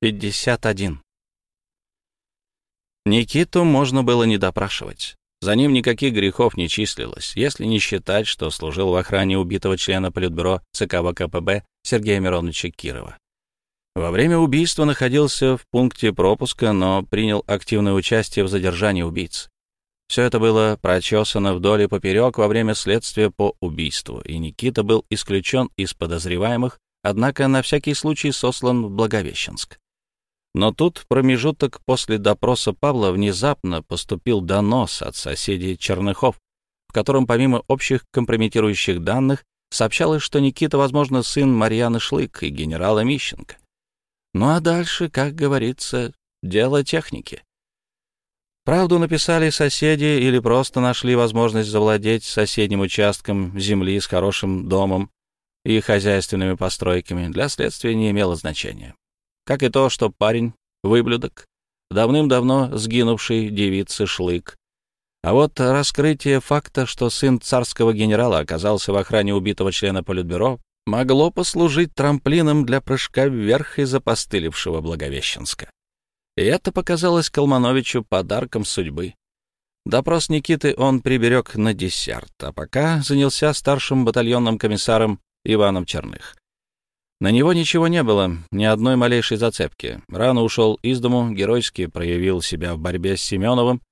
51. Никиту можно было не допрашивать. За ним никаких грехов не числилось, если не считать, что служил в охране убитого члена Политбюро ЦК ВКПБ Сергея Мироновича Кирова. Во время убийства находился в пункте пропуска, но принял активное участие в задержании убийц. Все это было прочесано вдоль и поперек во время следствия по убийству, и Никита был исключен из подозреваемых, однако на всякий случай сослан в Благовещенск. Но тут, промежуток после допроса Павла, внезапно поступил донос от соседей Черныхов, в котором помимо общих компрометирующих данных сообщалось, что Никита, возможно, сын Марьяны Шлык и генерала Мищенко. Ну а дальше, как говорится, дело техники. Правду написали соседи или просто нашли возможность завладеть соседним участком земли с хорошим домом и хозяйственными постройками, для следствия не имело значения как и то, что парень — выблюдок, давным-давно сгинувший девицы Шлык. А вот раскрытие факта, что сын царского генерала оказался в охране убитого члена Политбюро, могло послужить трамплином для прыжка вверх из опостылевшего Благовещенска. И это показалось Калмановичу подарком судьбы. Допрос Никиты он приберег на десерт, а пока занялся старшим батальонным комиссаром Иваном Черных. На него ничего не было, ни одной малейшей зацепки. Рано ушел из дому, геройски проявил себя в борьбе с Семеновым.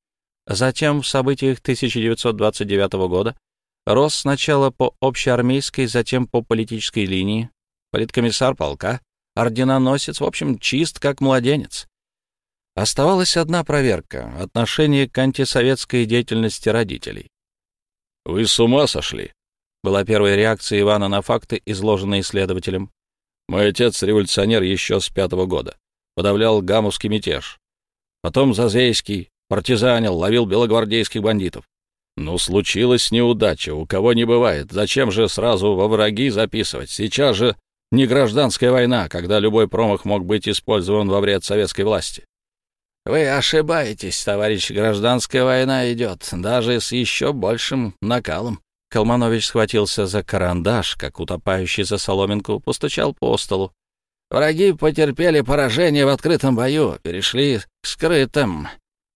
Затем, в событиях 1929 года, рос сначала по общеармейской, затем по политической линии. Политкомиссар полка, орденоносец, в общем, чист как младенец. Оставалась одна проверка — отношение к антисоветской деятельности родителей. «Вы с ума сошли?» — была первая реакция Ивана на факты, изложенные следователем. Мой отец революционер еще с пятого года. Подавлял гамовский мятеж. Потом Зазейский, партизанил, ловил белогвардейских бандитов. Ну, случилась неудача, у кого не бывает. Зачем же сразу во враги записывать? Сейчас же не гражданская война, когда любой промах мог быть использован во вред советской власти. Вы ошибаетесь, товарищ, гражданская война идет, даже с еще большим накалом. Калманович схватился за карандаш, как утопающий за соломинку, постучал по столу. Враги потерпели поражение в открытом бою, перешли к скрытым,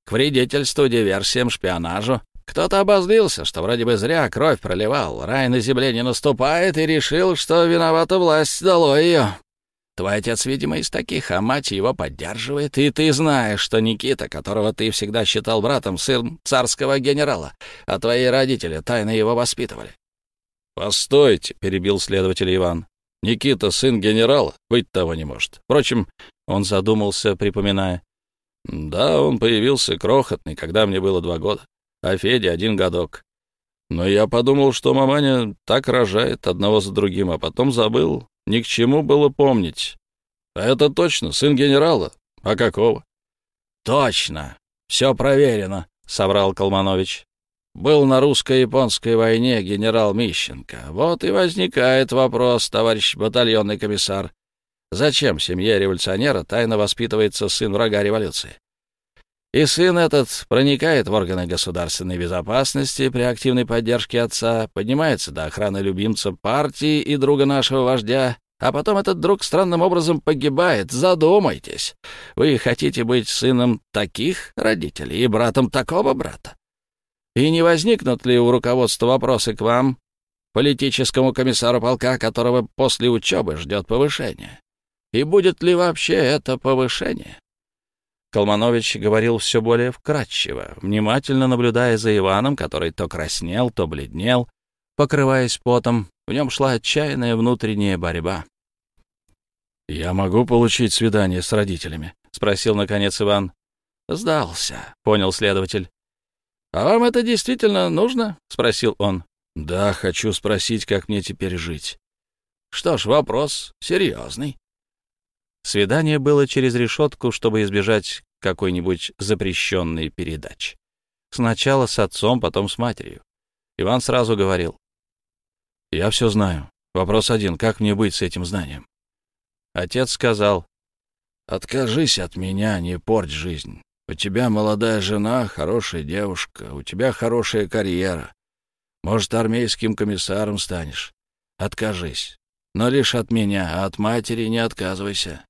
к вредительству, диверсиям, шпионажу. Кто-то обозлился, что вроде бы зря кровь проливал, рай на земле не наступает, и решил, что виновата власть, дало ее. Твой отец, видимо, из таких, а мать его поддерживает. И ты знаешь, что Никита, которого ты всегда считал братом, сын царского генерала, а твои родители тайно его воспитывали. «Постойте», — перебил следователь Иван. «Никита, сын генерала, быть того не может. Впрочем, он задумался, припоминая. Да, он появился крохотный, когда мне было два года, а Федя один годок. Но я подумал, что маманя так рожает одного за другим, а потом забыл, ни к чему было помнить. А это точно, сын генерала. А какого? Точно. Все проверено, соврал Колманович. Был на русско-японской войне генерал Мищенко. Вот и возникает вопрос, товарищ батальонный комиссар. Зачем семье революционера тайно воспитывается сын врага революции? И сын этот проникает в органы государственной безопасности при активной поддержке отца, поднимается до охраны любимца партии и друга нашего вождя, а потом этот друг странным образом погибает. Задумайтесь. Вы хотите быть сыном таких родителей и братом такого брата? И не возникнут ли у руководства вопросы к вам, политическому комиссару полка, которого после учебы ждет повышение? И будет ли вообще это повышение? Колманович говорил все более вкратчиво, внимательно наблюдая за Иваном, который то краснел, то бледнел, покрываясь потом. В нем шла отчаянная внутренняя борьба. «Я могу получить свидание с родителями?» — спросил, наконец, Иван. «Сдался», — понял следователь. «А вам это действительно нужно?» — спросил он. «Да, хочу спросить, как мне теперь жить». «Что ж, вопрос серьезный. Свидание было через решетку, чтобы избежать какой-нибудь запрещенной передачи. Сначала с отцом, потом с матерью. Иван сразу говорил. «Я все знаю. Вопрос один. Как мне быть с этим знанием?» Отец сказал. «Откажись от меня, не порть жизнь. У тебя молодая жена, хорошая девушка, у тебя хорошая карьера. Может, армейским комиссаром станешь. Откажись. Но лишь от меня, а от матери не отказывайся.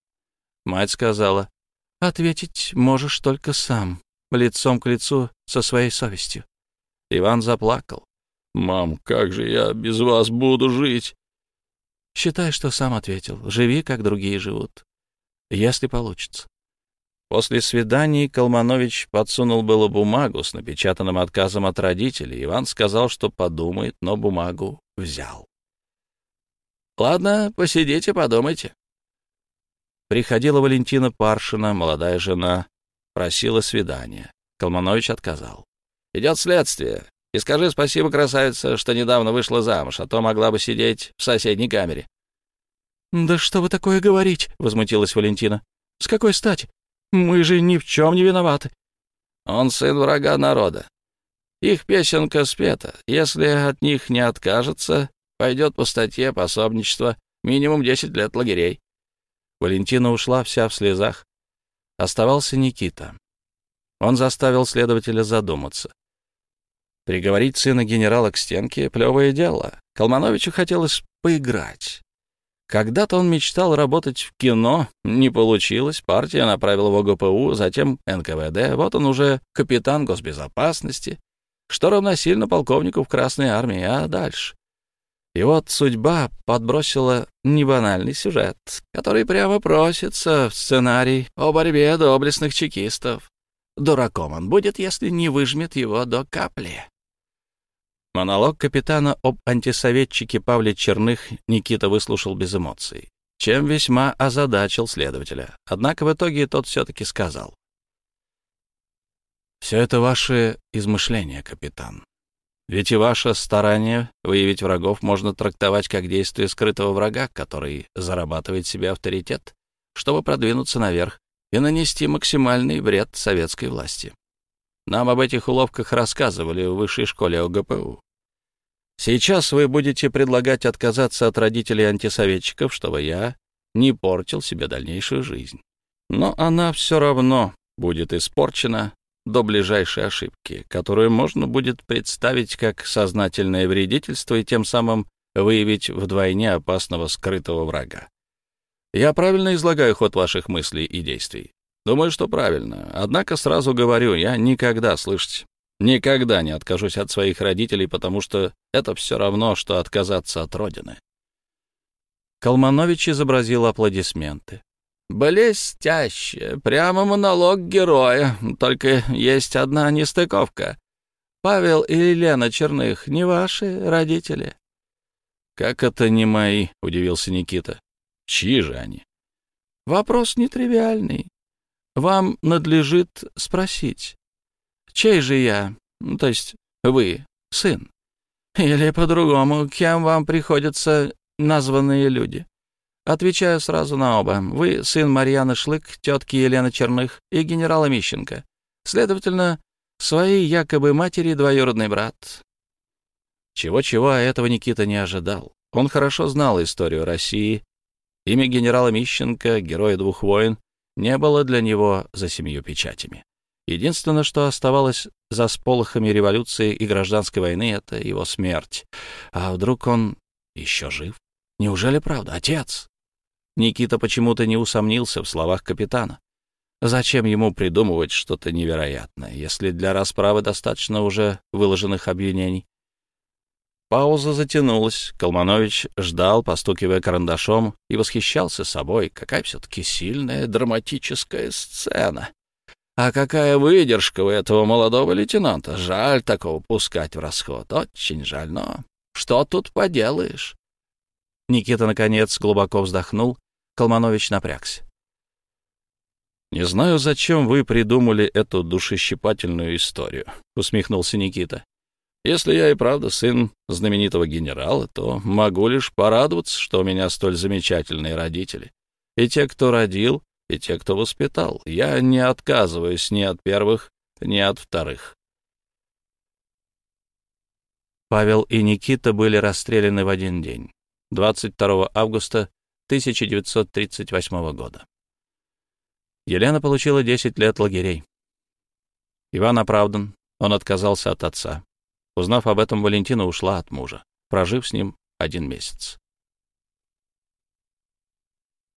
Мать сказала, «Ответить можешь только сам, лицом к лицу со своей совестью». Иван заплакал. «Мам, как же я без вас буду жить?» «Считай, что сам ответил. Живи, как другие живут. Если получится». После свиданий Колманович подсунул было бумагу с напечатанным отказом от родителей. Иван сказал, что подумает, но бумагу взял. «Ладно, посидите, подумайте». Приходила Валентина Паршина, молодая жена, просила свидания. Колманович отказал. «Идет следствие. И скажи спасибо, красавица, что недавно вышла замуж, а то могла бы сидеть в соседней камере». «Да что вы такое говорите?» — возмутилась Валентина. «С какой стати? Мы же ни в чем не виноваты». «Он сын врага народа. Их песенка спета. Если от них не откажется, пойдет по статье пособничества минимум 10 лет лагерей». Валентина ушла вся в слезах. Оставался Никита. Он заставил следователя задуматься. Приговорить сына генерала к стенке — плевое дело. Колмановичу хотелось поиграть. Когда-то он мечтал работать в кино, не получилось, партия направила в ОГПУ, затем НКВД, вот он уже капитан госбезопасности, что равносильно полковнику в Красной армии, а дальше? И вот судьба подбросила небанальный сюжет, который прямо просится в сценарий о борьбе доблестных чекистов. Дураком он будет, если не выжмет его до капли. Монолог капитана об антисоветчике Павле Черных Никита выслушал без эмоций, чем весьма озадачил следователя. Однако в итоге тот все-таки сказал. «Все это ваши измышления, капитан. Ведь и ваше старание выявить врагов можно трактовать как действие скрытого врага, который зарабатывает себе авторитет, чтобы продвинуться наверх и нанести максимальный вред советской власти. Нам об этих уловках рассказывали в высшей школе ОГПУ. Сейчас вы будете предлагать отказаться от родителей антисоветчиков, чтобы я не портил себе дальнейшую жизнь. Но она все равно будет испорчена до ближайшей ошибки, которую можно будет представить как сознательное вредительство и тем самым выявить вдвойне опасного скрытого врага. Я правильно излагаю ход ваших мыслей и действий? Думаю, что правильно. Однако сразу говорю, я никогда, слышите, никогда не откажусь от своих родителей, потому что это все равно, что отказаться от родины. Колманович изобразил аплодисменты. «Блестяще! Прямо монолог героя. Только есть одна нестыковка. Павел и Елена Черных не ваши родители?» «Как это не мои?» — удивился Никита. «Чьи же они?» «Вопрос нетривиальный. Вам надлежит спросить, чей же я, ну, то есть вы, сын? Или по-другому, кем вам приходятся названные люди? Отвечаю сразу на оба. Вы сын Марьяны Шлык, тетки Елены Черных и генерала Мищенко. Следовательно, своей якобы матери двоюродный брат. Чего-чего, а этого Никита не ожидал. Он хорошо знал историю России. Имя генерала Мищенко, героя двух войн, не было для него за семью печатями. Единственное, что оставалось за сполохами революции и гражданской войны, — это его смерть. А вдруг он еще жив? Неужели правда? Отец? Никита почему-то не усомнился в словах капитана. Зачем ему придумывать что-то невероятное, если для расправы достаточно уже выложенных обвинений? Пауза затянулась. Колманович ждал, постукивая карандашом, и восхищался собой. Какая все-таки сильная драматическая сцена. А какая выдержка у этого молодого лейтенанта. Жаль такого пускать в расход. Очень жаль, но что тут поделаешь? Никита, наконец, глубоко вздохнул. Колманович напрягся. «Не знаю, зачем вы придумали эту душещипательную историю», — усмехнулся Никита. Если я и правда сын знаменитого генерала, то могу лишь порадоваться, что у меня столь замечательные родители. И те, кто родил, и те, кто воспитал. Я не отказываюсь ни от первых, ни от вторых. Павел и Никита были расстреляны в один день, 22 августа 1938 года. Елена получила 10 лет лагерей. Иван оправдан, он отказался от отца. Узнав об этом, Валентина ушла от мужа, прожив с ним один месяц.